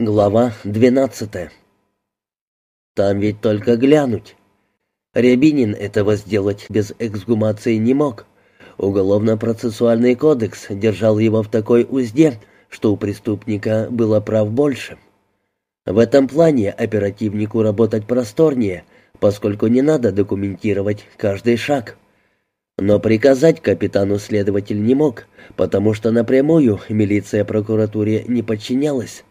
Глава двенадцатая. Там ведь только глянуть. Рябинин этого сделать без эксгумации не мог. Уголовно-процессуальный кодекс держал его в такой узде, что у преступника было прав больше. В этом плане оперативнику работать просторнее, поскольку не надо документировать каждый шаг. Но приказать капитану следователь не мог, потому что напрямую милиция прокуратуре не подчинялась.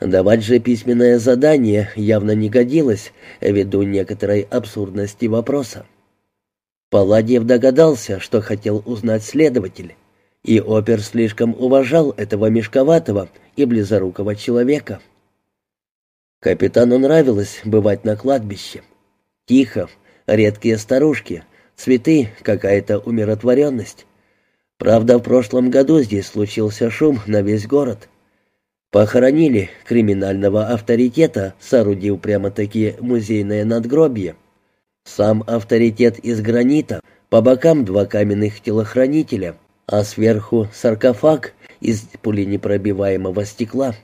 Давать же письменное задание явно не годилось, ввиду некоторой абсурдности вопроса. Палладьев догадался, что хотел узнать следователь, и опер слишком уважал этого мешковатого и близорукого человека. Капитану нравилось бывать на кладбище. Тихо, редкие старушки, цветы, какая-то умиротворенность. Правда, в прошлом году здесь случился шум на весь город — Похоронили криминального авторитета, соорудив прямо-таки музейное надгробье. Сам авторитет из гранита, по бокам два каменных телохранителя, а сверху саркофаг из пуленепробиваемого стекла.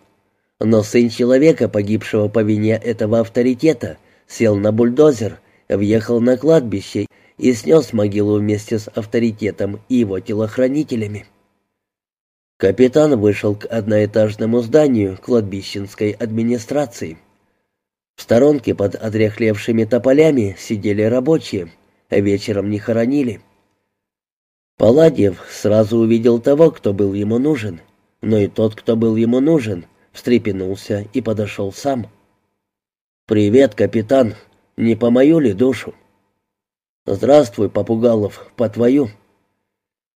Но сын человека, погибшего по вине этого авторитета, сел на бульдозер, въехал на кладбище и снес могилу вместе с авторитетом и его телохранителями. Капитан вышел к одноэтажному зданию кладбищенской администрации. В сторонке под отряхлевшими тополями сидели рабочие, а вечером не хоронили. Паладьев сразу увидел того, кто был ему нужен, но и тот, кто был ему нужен, встрепенулся и подошел сам. «Привет, капитан. Не по мою ли душу?» «Здравствуй, Попугалов, по твою».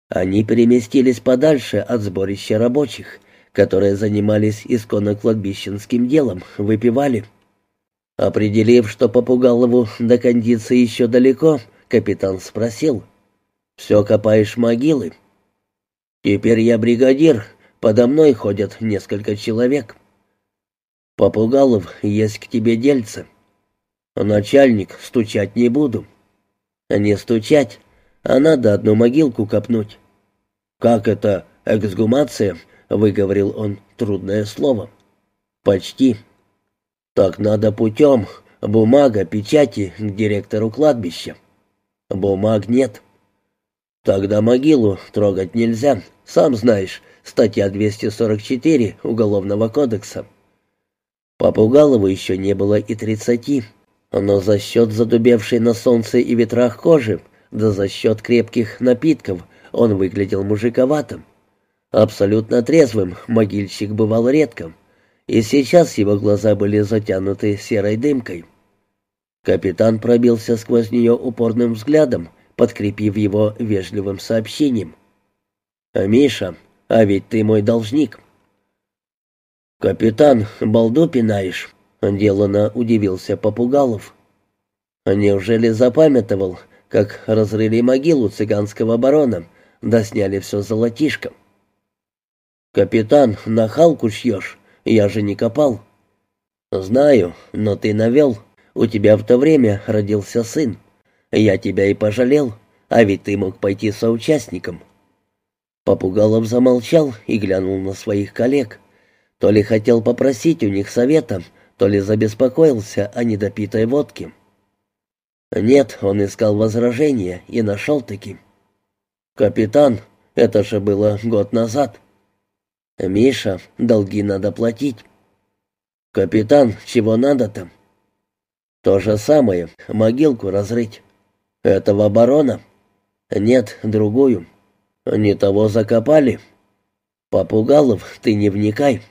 Они переместились подальше от сборища рабочих, которые занимались исконно кладбищенским делом, выпивали. Определив, что Попугалову до кондиции еще далеко, капитан спросил, «Все копаешь могилы?» «Теперь я бригадир, подо мной ходят несколько человек». «Попугалов, есть к тебе дельце». «Начальник, стучать не буду». «Не стучать, а надо одну могилку копнуть». «Как это эксгумация?» — выговорил он трудное слово. «Почти». «Так надо путем. Бумага, печати к директору кладбища». «Бумаг нет». «Тогда могилу трогать нельзя. Сам знаешь, статья 244 Уголовного кодекса». Попугалову еще не было и тридцати, но за счет задубевшей на солнце и ветрах кожи, да за счет крепких напитков — он выглядел мужиковатым. Абсолютно трезвым могильщик бывал редко, и сейчас его глаза были затянуты серой дымкой. Капитан пробился сквозь нее упорным взглядом, подкрепив его вежливым сообщением. «Миша, а ведь ты мой должник». «Капитан, балду пинаешь?» — делано удивился Попугалов. «Неужели запамятовал, как разрыли могилу цыганского барона да сняли все золотишко. «Капитан, нахалку шьешь, я же не копал». «Знаю, но ты навел. У тебя в то время родился сын. Я тебя и пожалел, а ведь ты мог пойти соучастником». Попугалов замолчал и глянул на своих коллег. То ли хотел попросить у них совета, то ли забеспокоился о недопитой водке. Нет, он искал возражения и нашел таким. «Капитан, это же было год назад». «Миша, долги надо платить». «Капитан, чего надо-то?» «То же самое, могилку разрыть». «Этого барона?» «Нет, другую». «Не того закопали?» «Попугалов, ты не вникай».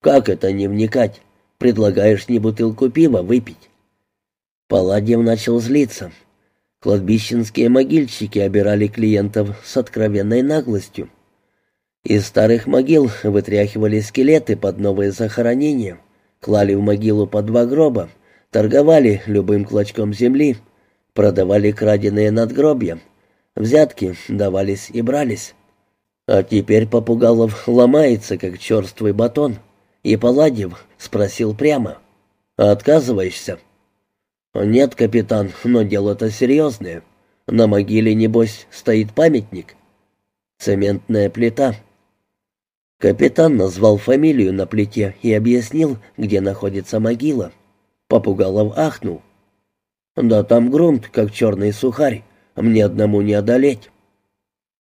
«Как это не вникать? Предлагаешь не бутылку пива выпить?» Паладьев начал злиться. Кладбищенские могильщики обирали клиентов с откровенной наглостью. Из старых могил вытряхивали скелеты под новые захоронения, клали в могилу по два гроба, торговали любым клочком земли, продавали краденые надгробья, взятки давались и брались. А теперь Попугалов ломается, как черствый батон, и Паладьев спросил прямо, «Отказываешься?» «Нет, капитан, но дело-то серьезное. На могиле, небось, стоит памятник. Цементная плита». Капитан назвал фамилию на плите и объяснил, где находится могила. Попугалов ахнул. «Да там грунт, как черный сухарь. Мне одному не одолеть.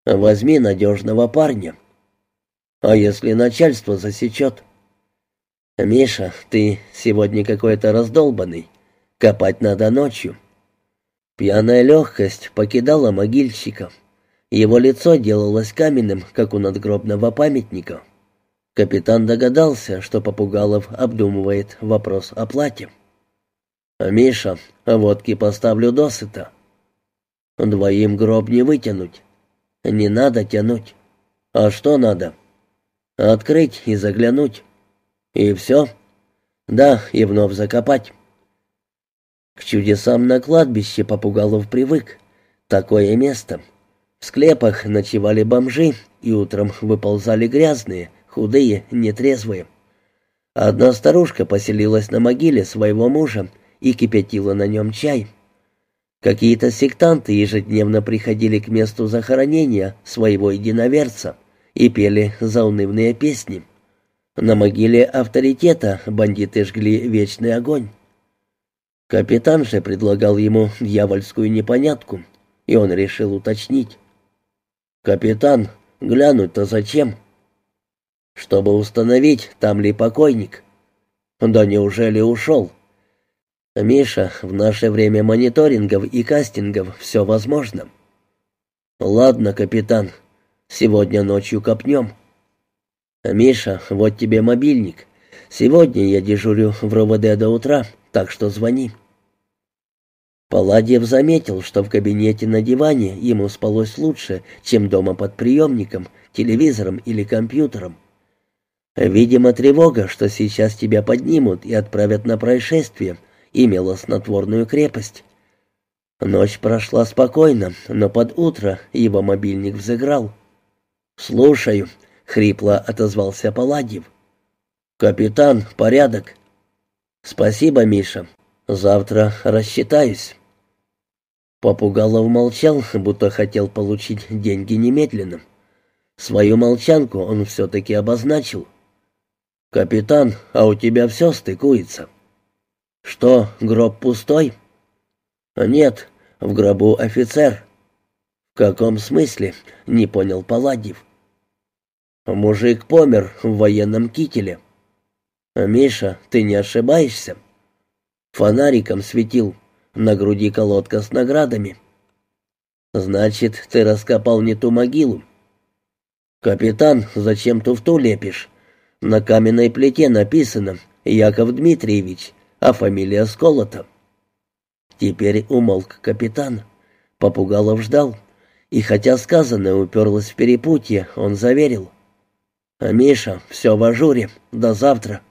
Возьми надежного парня. А если начальство засечет?» «Миша, ты сегодня какой-то раздолбанный. Копать надо ночью». Пьяная легкость покидала могильщика. Его лицо делалось каменным, как у надгробного памятника. Капитан догадался, что Попугалов обдумывает вопрос о плате. «Миша, водки поставлю досыта. Двоим гроб не вытянуть. Не надо тянуть. А что надо? Открыть и заглянуть. И все? Да, и вновь закопать». К чудесам на кладбище Попугалов привык. Такое место — в склепах ночевали бомжи, и утром выползали грязные, худые, нетрезвые. Одна старушка поселилась на могиле своего мужа и кипятила на нем чай. Какие-то сектанты ежедневно приходили к месту захоронения своего единоверца и пели заунывные песни. На могиле авторитета бандиты жгли вечный огонь. Капитан же предлагал ему дьявольскую непонятку, и он решил уточнить. «Капитан, глянуть-то зачем?» «Чтобы установить, там ли покойник». «Да неужели ушел?» «Миша, в наше время мониторингов и кастингов все возможно». «Ладно, капитан, сегодня ночью копнем». «Миша, вот тебе мобильник. Сегодня я дежурю в РОВД до утра, так что звони». Паладьев заметил, что в кабинете на диване ему спалось лучше, чем дома под приемником, телевизором или компьютером. Видимо, тревога, что сейчас тебя поднимут и отправят на происшествие, имела снотворную крепость. Ночь прошла спокойно, но под утро его мобильник взыграл. «Слушаю», — хрипло отозвался Паладьев. «Капитан, порядок». «Спасибо, Миша. Завтра рассчитаюсь». Попугалов молчал, будто хотел получить деньги немедленно. Свою молчанку он все-таки обозначил. «Капитан, а у тебя все стыкуется». «Что, гроб пустой?» «Нет, в гробу офицер». «В каком смысле?» — не понял Паладьев. «Мужик помер в военном кителе». «Миша, ты не ошибаешься?» «Фонариком светил». На груди колодка с наградами. Значит, ты раскопал не ту могилу. Капитан, зачем туфту лепишь? На каменной плите написано Яков Дмитриевич, а фамилия Сколота. Теперь умолк капитан. Попугалов ждал. И хотя сказанное уперлось в перепутье, он заверил. «Миша, все в ажуре. До завтра».